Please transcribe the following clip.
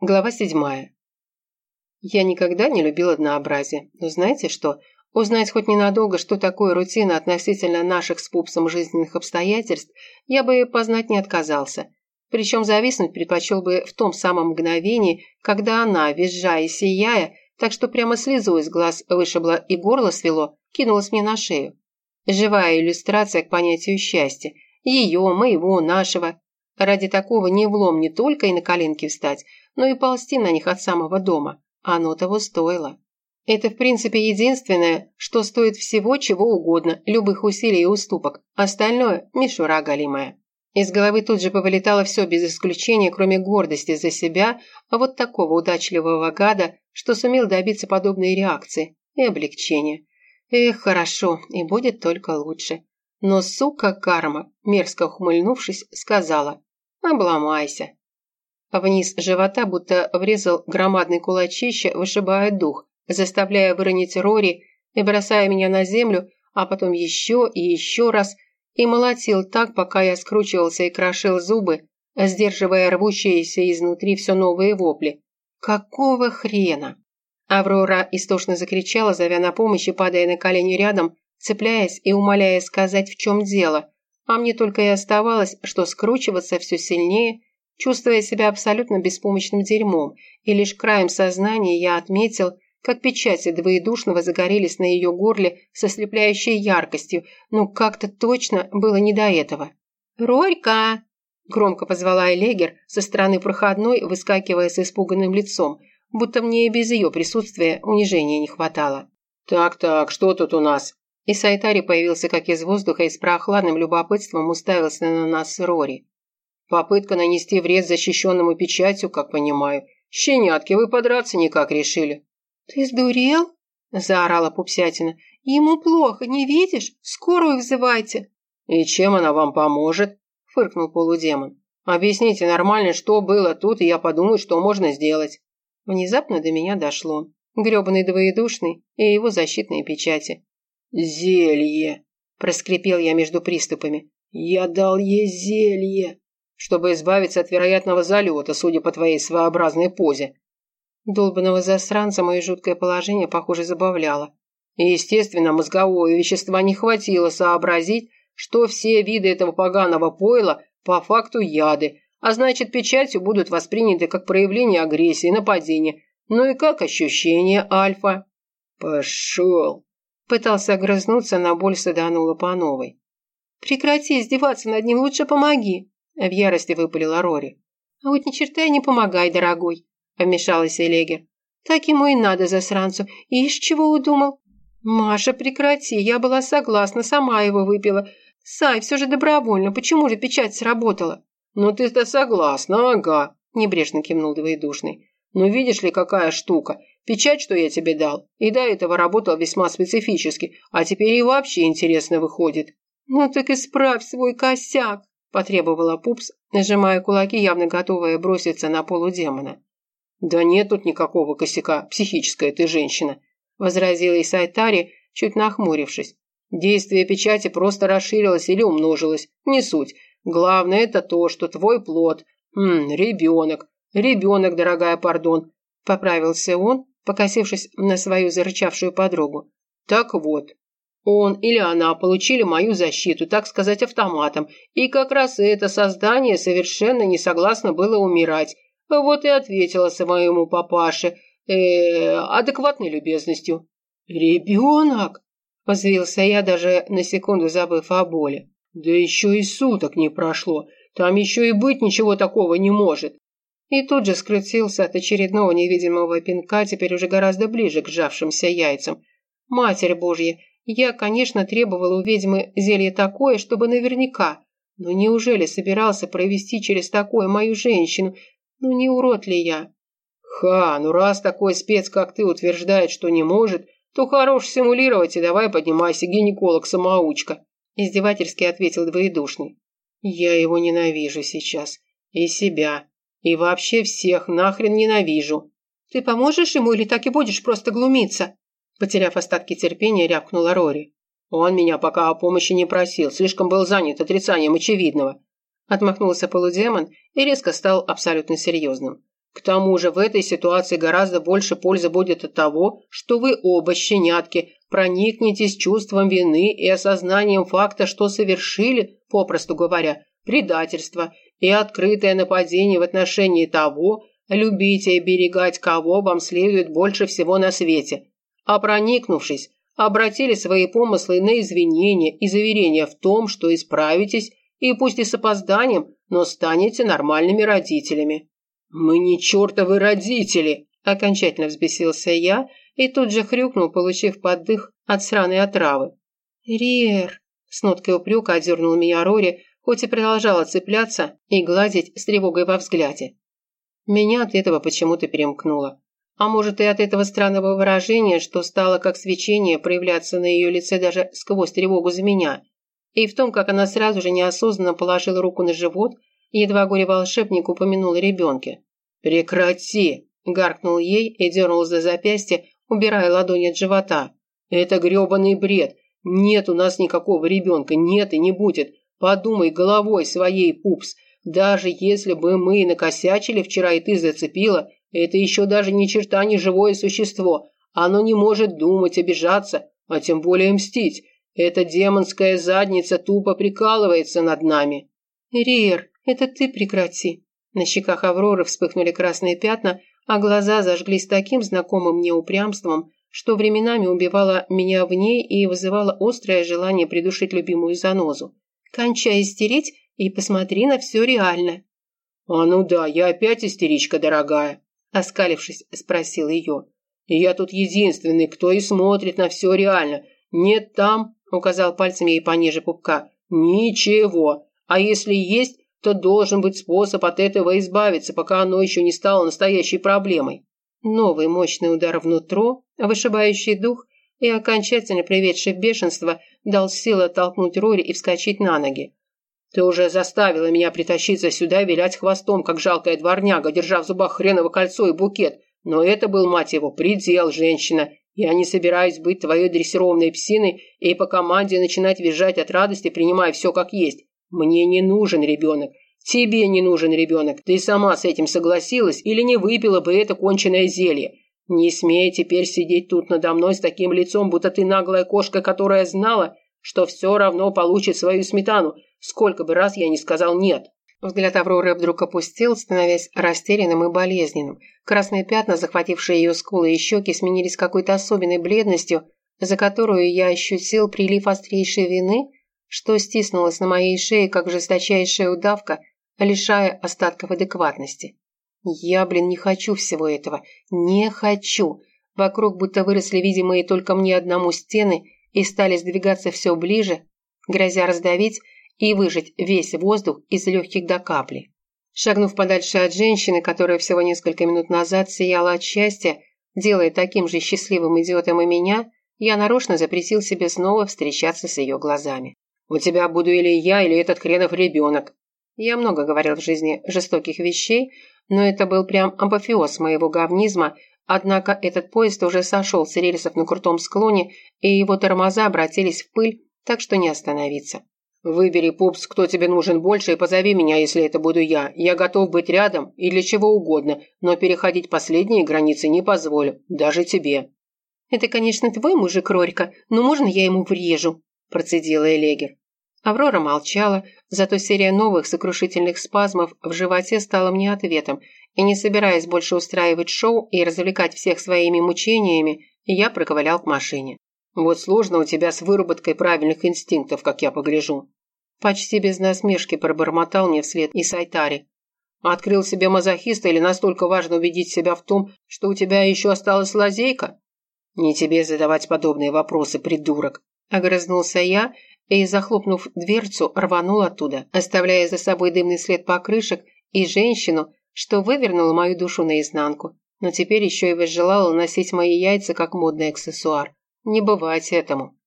Глава седьмая. Я никогда не любил однообразие. Но знаете что? Узнать хоть ненадолго, что такое рутина относительно наших с пупсом жизненных обстоятельств, я бы познать не отказался. Причем зависнуть предпочел бы в том самом мгновении, когда она, визжая и сияя, так что прямо слезу из глаз вышибла и горло свело, кинулась мне на шею. Живая иллюстрация к понятию счастья. Ее, моего, нашего. Ради такого не влом не только и на коленки встать, но и ползти на них от самого дома. Оно того стоило. Это, в принципе, единственное, что стоит всего чего угодно, любых усилий и уступок. Остальное – мишура галимая. Из головы тут же повылетало все без исключения, кроме гордости за себя, а вот такого удачливого гада, что сумел добиться подобной реакции и облегчения. Эх, хорошо, и будет только лучше. Но сука карма, мерзко ухмыльнувшись, сказала «Обломайся». Вниз живота будто врезал громадный кулачище, вышибая дух, заставляя выронить Рори и бросая меня на землю, а потом еще и еще раз, и молотил так, пока я скручивался и крошил зубы, сдерживая рвущиеся изнутри все новые вопли. «Какого хрена?» Аврора истошно закричала, зовя на помощь и падая на колени рядом, цепляясь и умоляя сказать, в чем дело, а мне только и оставалось, что скручиваться все сильнее чувствуя себя абсолютно беспомощным дерьмом, и лишь краем сознания я отметил, как печати двоедушного загорелись на ее горле со слепляющей яркостью, но как-то точно было не до этого. «Рорька!» – громко позвала Элегер со стороны проходной, выскакивая с испуганным лицом, будто мне и без ее присутствия унижения не хватало. «Так-так, что тут у нас?» И Сайтари появился как из воздуха и с прохладным любопытством уставился на нас с Рори. Попытка нанести вред защищенному печатью, как понимаю. Щенятки, вы подраться никак решили. Ты сдурел? Заорала Пупсятина. Ему плохо, не видишь? Скорую вызывайте. И чем она вам поможет? Фыркнул полудемон. Объясните нормально, что было тут, и я подумаю, что можно сделать. Внезапно до меня дошло. Гребаный двоедушный и его защитные печати. «Зелье!» – проскрипел я между приступами. «Я дал ей зелье!» Чтобы избавиться от вероятного залета, судя по твоей своеобразной позе». Долбанного засранца мое жуткое положение, похоже, забавляло. И, естественно, мозгового вещества не хватило сообразить, что все виды этого поганого пойла по факту яды, а значит, печатью будут восприняты как проявление агрессии, нападения, ну и как ощущение альфа. «Пошел!» Пытался огрызнуться, на боль саданула по новой. «Прекрати издеваться над ним, лучше помоги!» В ярости выпалила Рори. «А вот ни черта не помогай, дорогой», – вмешалась Элегер. «Так ему и надо, засранцу. И из чего удумал?» «Маша, прекрати, я была согласна, сама его выпила. Сай, все же добровольно, почему же печать сработала?» «Ну ты-то согласна, ага», – небрежно кивнул двоедушный. «Ну видишь ли, какая штука. Печать, что я тебе дал, и до этого работал весьма специфически, а теперь и вообще интересно выходит». «Ну так исправь свой косяк», – потребовала Пупс, нажимая кулаки, явно готовая броситься на полудемона. «Да нет тут никакого косяка, психическая ты женщина», – возразила Исайтари, чуть нахмурившись. «Действие печати просто расширилось или умножилось, не суть. Главное это то, что твой плод. Хм, ребенок. Ребенок, дорогая, пардон», – поправился он, покосившись на свою зарычавшую подругу. «Так вот, он или она получили мою защиту, так сказать, автоматом, и как раз это создание совершенно не согласно было умирать. Вот и ответила своему папаше э, адекватной любезностью. «Ребенок!» – взвился я, даже на секунду забыв о боли. «Да еще и суток не прошло, там еще и быть ничего такого не может!» И тут же скрутился от очередного невидимого пинка, теперь уже гораздо ближе к сжавшимся яйцам. «Матерь Божья!» Я, конечно, требовал у ведьмы зелье такое, чтобы наверняка. Но неужели собирался провести через такое мою женщину? Ну не урод ли я? Ха, ну раз такой спец, как ты, утверждает, что не может, то хорош симулировать и давай поднимайся, гинеколог-самоучка. Издевательски ответил двоедушный. Я его ненавижу сейчас. И себя. И вообще всех нахрен ненавижу. Ты поможешь ему или так и будешь просто глумиться? Потеряв остатки терпения, рявкнула Рори. «Он меня пока о помощи не просил, слишком был занят отрицанием очевидного». Отмахнулся полудемон и резко стал абсолютно серьезным. К тому же в этой ситуации гораздо больше пользы будет от того, что вы оба, щенятки, проникнетесь чувством вины и осознанием факта, что совершили, попросту говоря, предательство и открытое нападение в отношении того, любить и оберегать кого вам следует больше всего на свете. А проникнувшись, обратили свои помыслы на извинения и заверения в том, что исправитесь и пусть и с опозданием, но станете нормальными родителями. «Мы не чертовы родители!» – окончательно взбесился я и тут же хрюкнул, получив поддых от сраной отравы. «Риэр!» – с ноткой упрека одернул меня Рори, хоть и продолжала цепляться и гладить с тревогой во взгляде. Меня от этого почему-то перемкнуло. А может и от этого странного выражения, что стало как свечение проявляться на ее лице даже сквозь тревогу за меня. И в том, как она сразу же неосознанно положила руку на живот, едва горе-волшебник упомянул о ребенке. «Прекрати!» – гаркнул ей и дернул за запястье, убирая ладонь от живота. «Это грёбаный бред! Нет у нас никакого ребенка, нет и не будет! Подумай головой своей, пупс! Даже если бы мы накосячили вчера и ты зацепила, это еще даже ни черта не живое существо. Оно не может думать, обижаться, а тем более мстить. Эта демонская задница тупо прикалывается над нами. Риер, это ты прекрати. На щеках Авроры вспыхнули красные пятна, а глаза зажглись таким знакомым мне упрямством, что временами убивало меня в ней и вызывало острое желание придушить любимую занозу. Кончай истерить и посмотри на все реально. «А ну да, я опять истеричка, дорогая», Оскалившись, спросил ее. «Я тут единственный, кто и смотрит на все реально. Нет там, — указал пальцем ей пониже пупка, — ничего. А если есть, то должен быть способ от этого избавиться, пока оно еще не стало настоящей проблемой». Новый мощный удар внутрь, вышибающий дух и окончательно приведший в бешенство, дал силы оттолкнуть Рори и вскочить на ноги. Ты уже заставила меня притащиться сюда и вилять хвостом, как жалкая дворняга, держа в зубах хреново кольцо и букет. Но это был, мать его, предел, женщина. Я не собираюсь быть твоей дрессированной псиной и по команде начинать визжать от радости, принимая все как есть. Мне не нужен ребенок. Тебе не нужен ребенок. Ты сама с этим согласилась или не выпила бы это конченое зелье. Не смей теперь сидеть тут надо мной с таким лицом, будто ты наглая кошка, которая знала, что все равно получит свою сметану, сколько бы раз я не сказал «нет». Взгляд Авроры вдруг опустил, становясь растерянным и болезненным. Красные пятна, захватившие ее скулы и щеки, сменились какой-то особенной бледностью, за которую я ощутил прилив острейшей вины, что стиснулось на моей шее, как жесточайшая удавка, лишая остатков адекватности. Я, блин, не хочу всего этого. Не хочу. Вокруг будто выросли видимые только мне одному стены и стали сдвигаться все ближе, грозя раздавить и выжать весь воздух из легких до капли. Шагнув подальше от женщины, которая всего несколько минут назад сияла от счастья, делая таким же счастливым идиотом и меня, я нарочно запретил себе снова встречаться с ее глазами. «У тебя буду или я, или этот хренов ребенок». Я много говорил в жизни жестоких вещей, но это был прям апофеоз моего говнизма, однако этот поезд уже сошел с рельсов на крутом склоне, и его тормоза обратились в пыль, так что не остановиться. Выбери, пупс, кто тебе нужен больше, и позови меня, если это буду я. Я готов быть рядом и для чего угодно, но переходить последние границы не позволю, даже тебе». «Это, конечно, твой мужик, Рорька, но можно я ему врежу?» – процедила Элегер. Аврора молчала, зато серия новых сокрушительных спазмов в животе стала мне ответом, и не собираясь больше устраивать шоу и развлекать всех своими мучениями, я проковылял к машине. Вот сложно у тебя с выработкой правильных инстинктов, как я погляжу. Почти без насмешки пробормотал мне вслед и Сайтари. Открыл себе мазохиста или настолько важно убедить себя в том, что у тебя еще осталась лазейка? Не тебе задавать подобные вопросы, придурок. Огрызнулся я и, захлопнув дверцу, рванул оттуда, оставляя за собой дымный след покрышек и женщину, что вывернула мою душу наизнанку, но теперь еще и возжелала носить мои яйца как модный аксессуар. Не бывать этому.